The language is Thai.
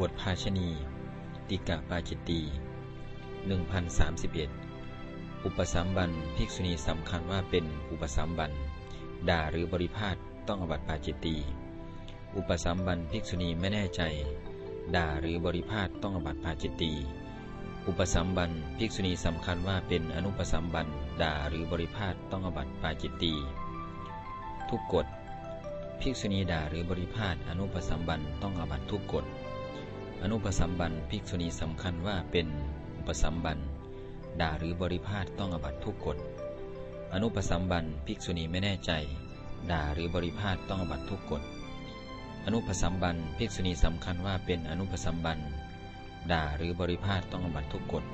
บทภาชณี ติกะปาจิตตี1031 อุปสัมบันภิกษุณีสำคัญว่าเป็นอุปสัมบัน ด่าหรือบริพาทต้องอบัติปาจิตตี อุปสัมบันภิกษุณีไม่แน่ใจ ด่าหรือบริพาทต้องอบัติปาจิตตี อุปสัมบันภิกษุณีสำคัญว่าเป็นอนุปสัมบัน ด่าหรือบริพาทต้องอบัติปาจิตตี ทุกกฎภิกษุณีด่าหรือบริพาทอนุปสัมบันต้องอบัตทุกกฎ อนุปสัมบันภิกษุณีสำคัญว่าเป็นอุปสัมบันด่าหรือบริพาทต้องอบัตทุกกฎ อนุปสัมบันภิกษุณีไม่แน่ใจ ด่าหรือบริพาทต้องอบัตทุกกฎ อนุปสัมบันภิกษุณีสำคัญว่าเป็นอนุปสัมบันด่าหรือบริพาทต้องอบัตทุกกฎ